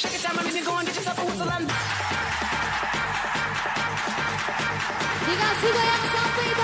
Shake it down, my nigga, go and get yourself a whistle and Dikasih goyang sampai bawah.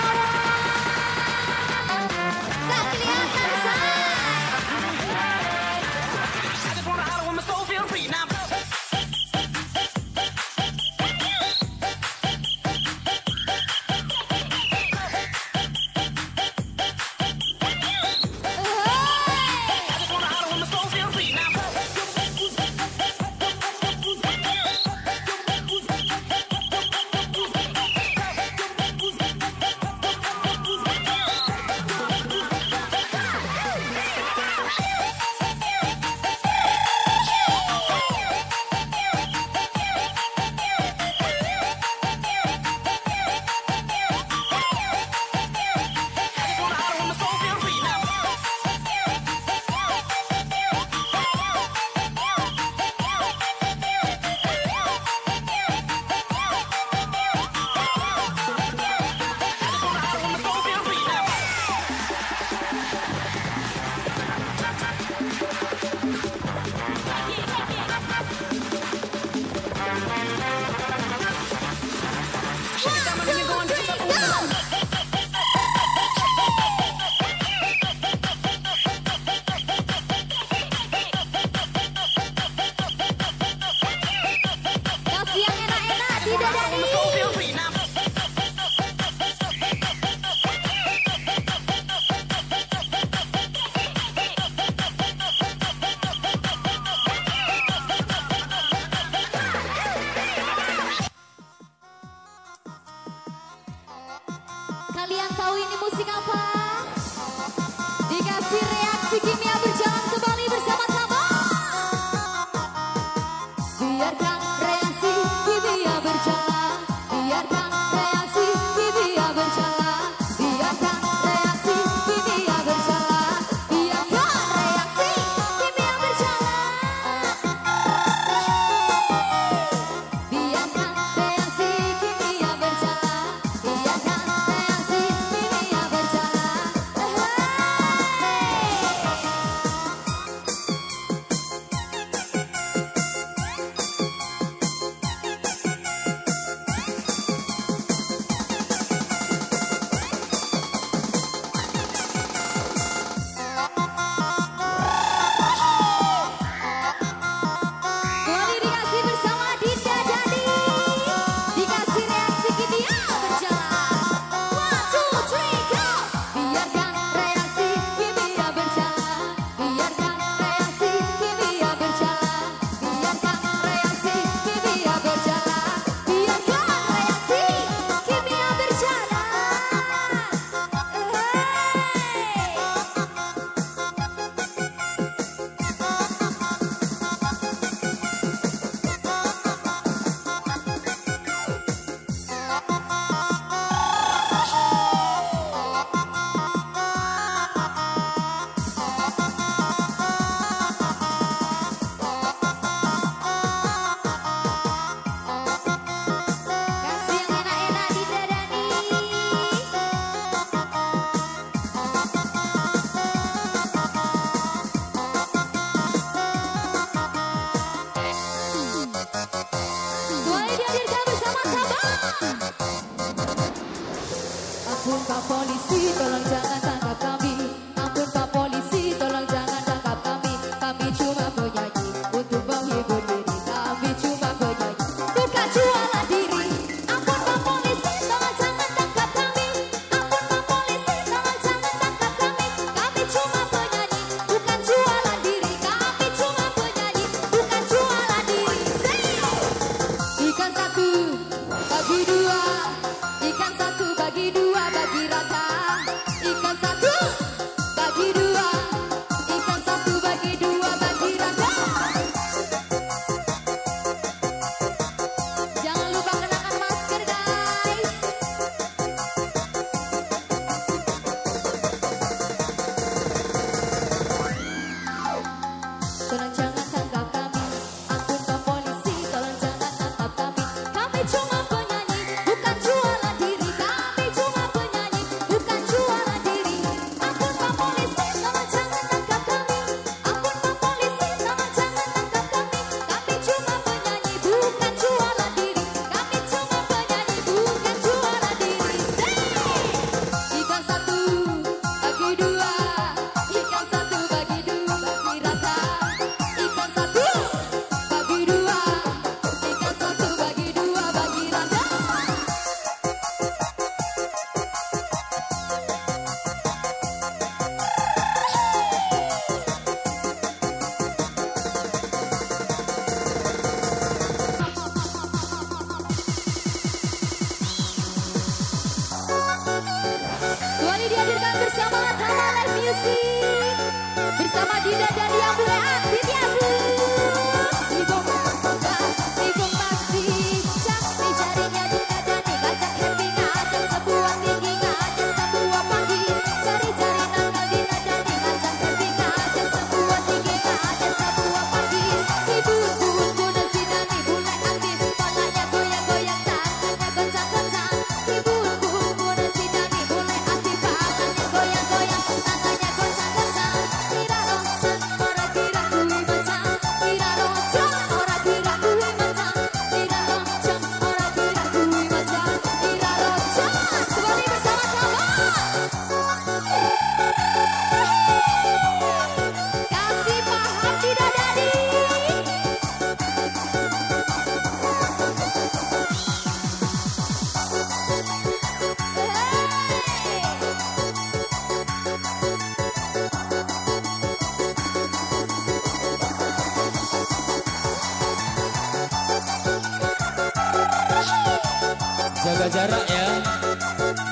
jaga jarak ya.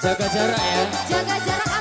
Jaga jarak ya. Jaga jarak.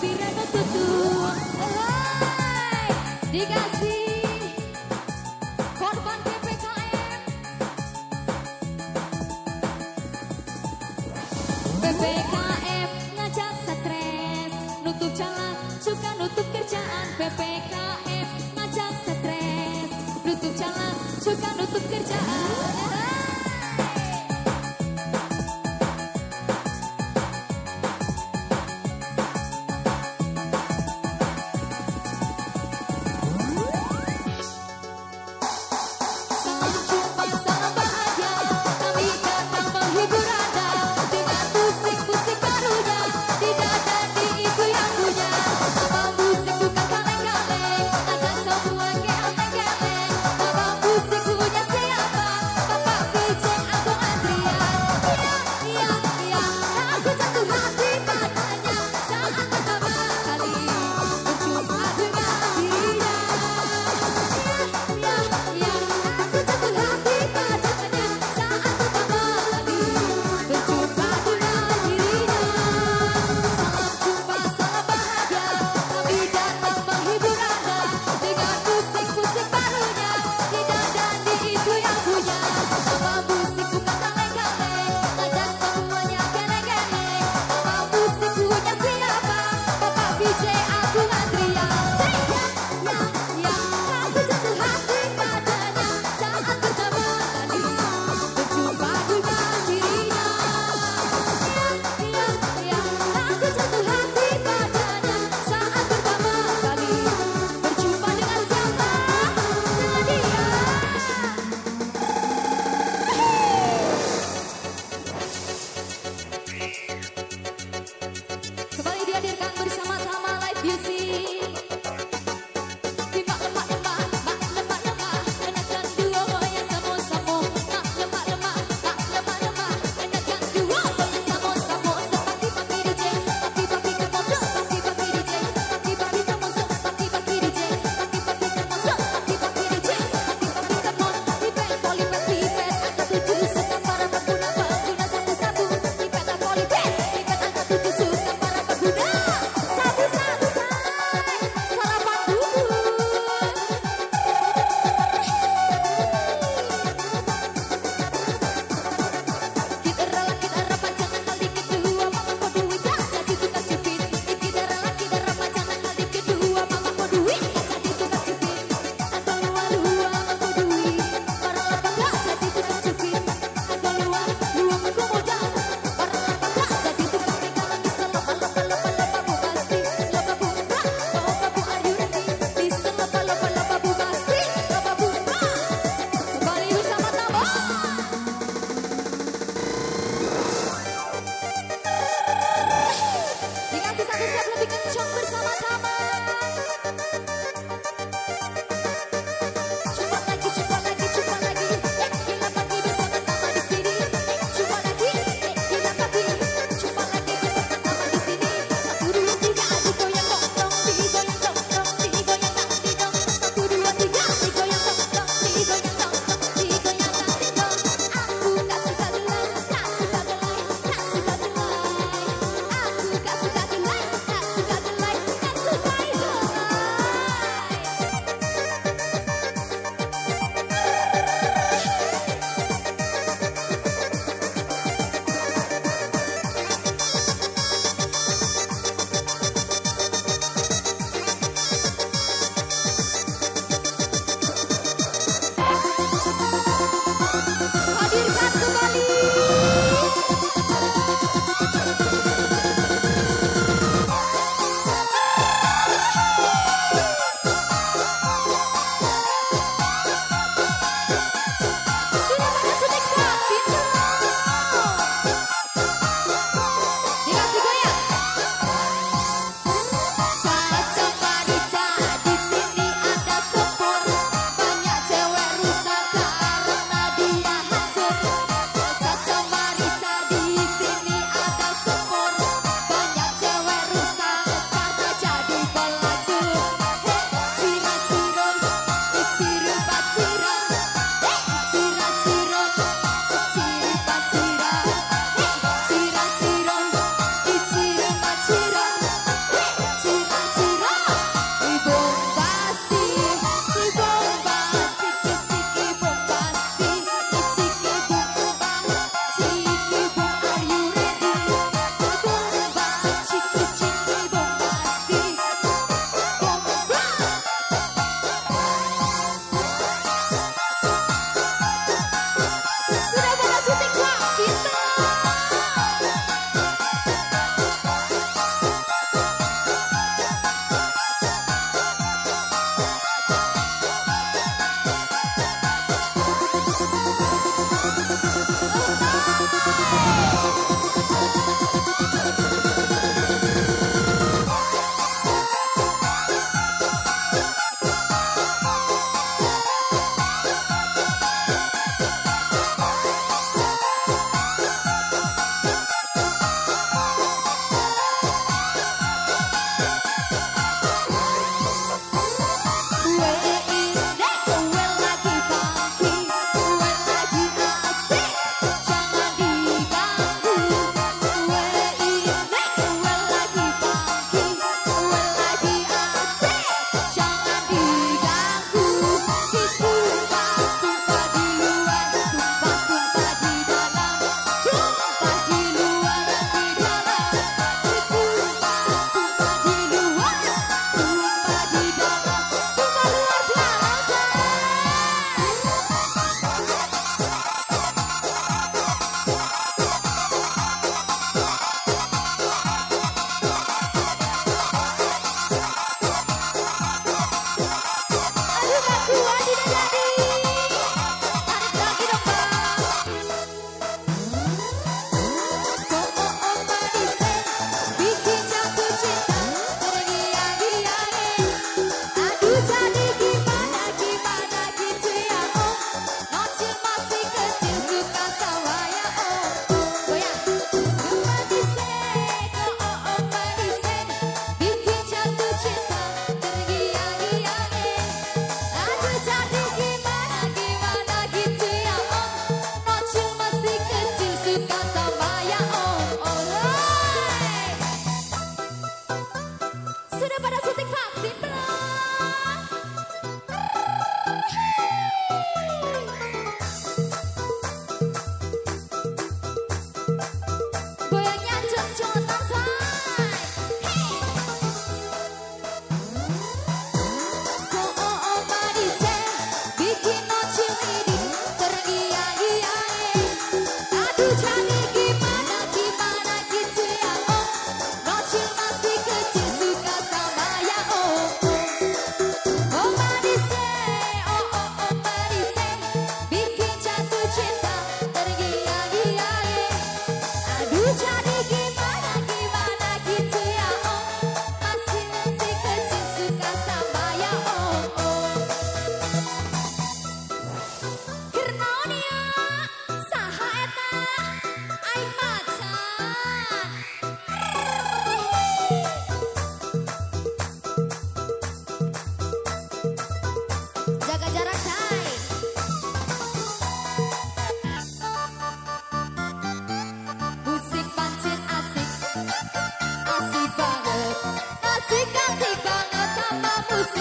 Virago Tutu Hai Dikasih Korban PPKM PPKM ngajak stres. Nutup jalan suka nutup kerjaan. PPKM ngajak stres. Nutup jalan suka nutup kerjaan.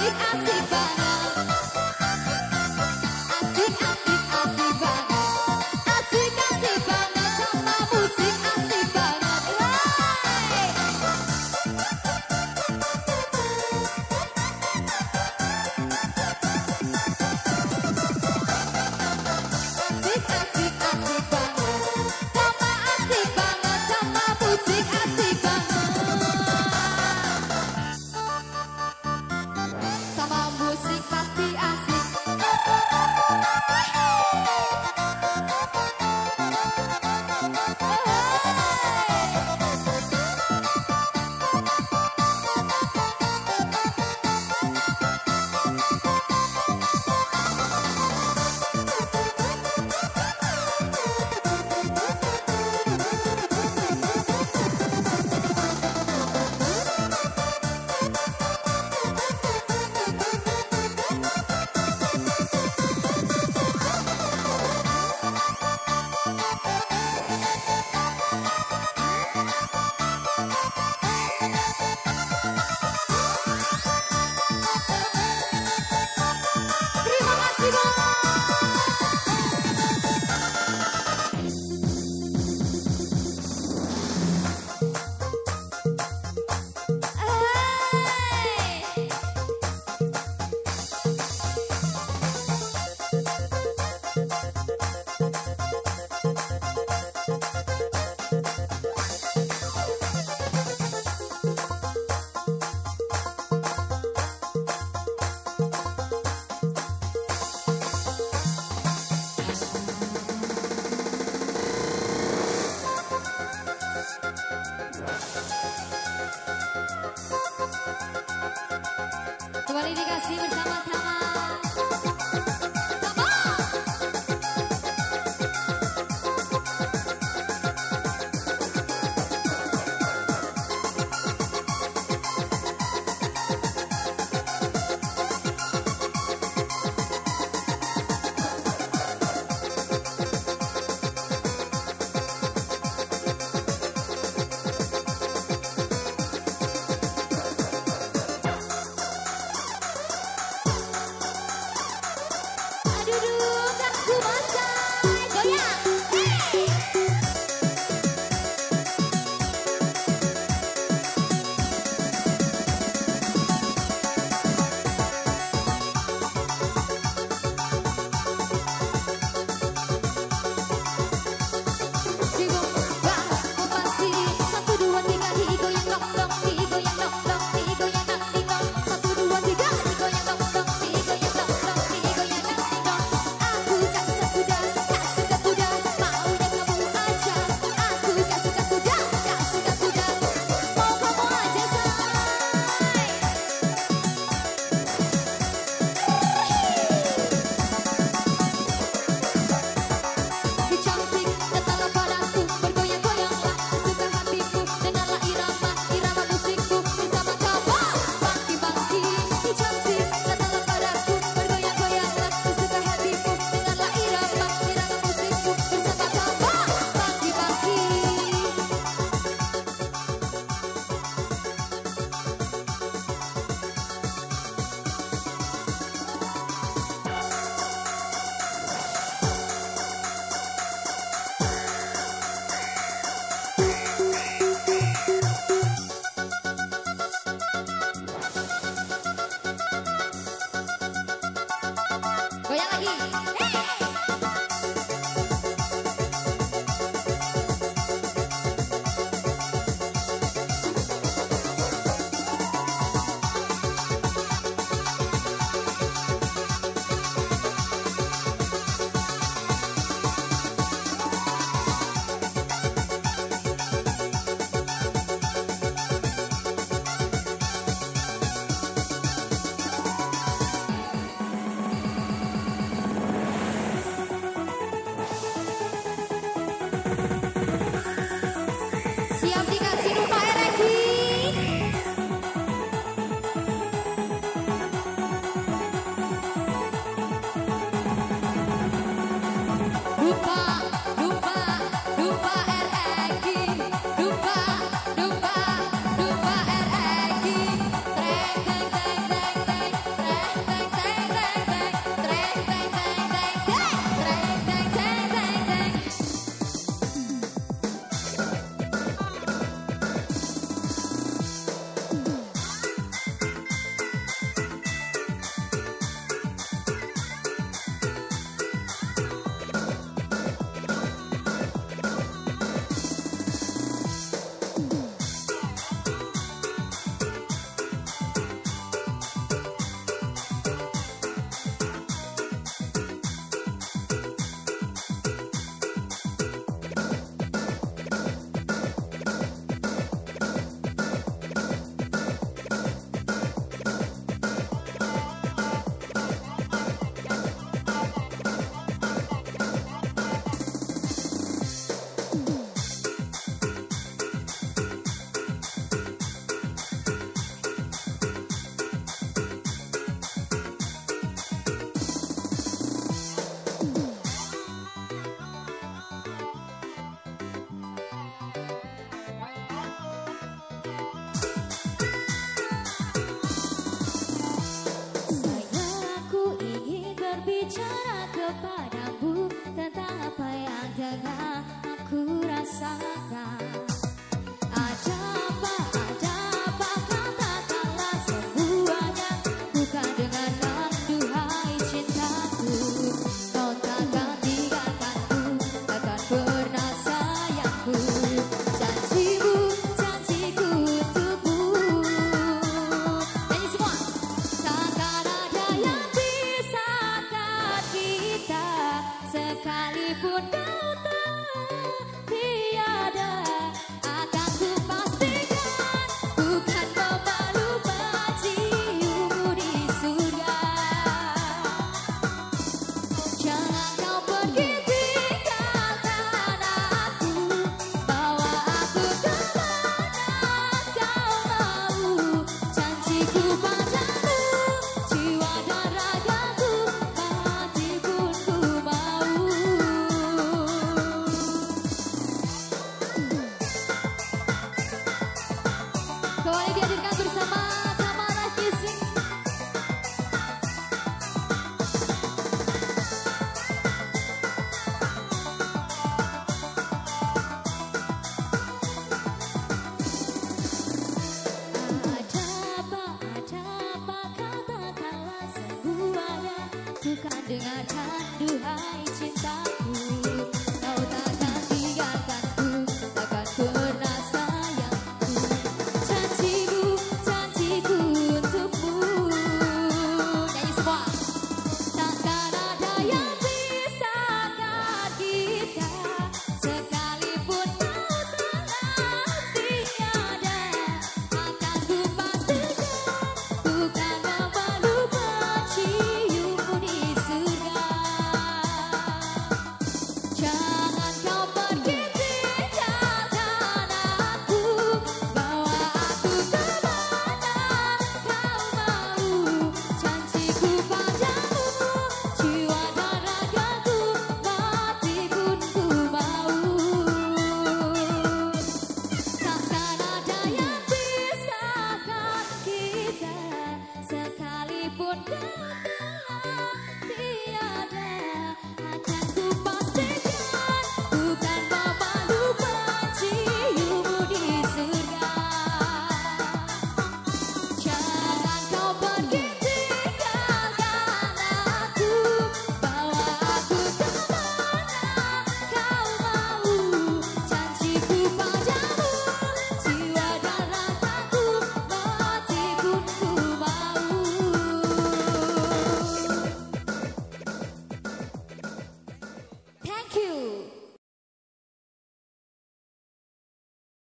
like I bicara kepada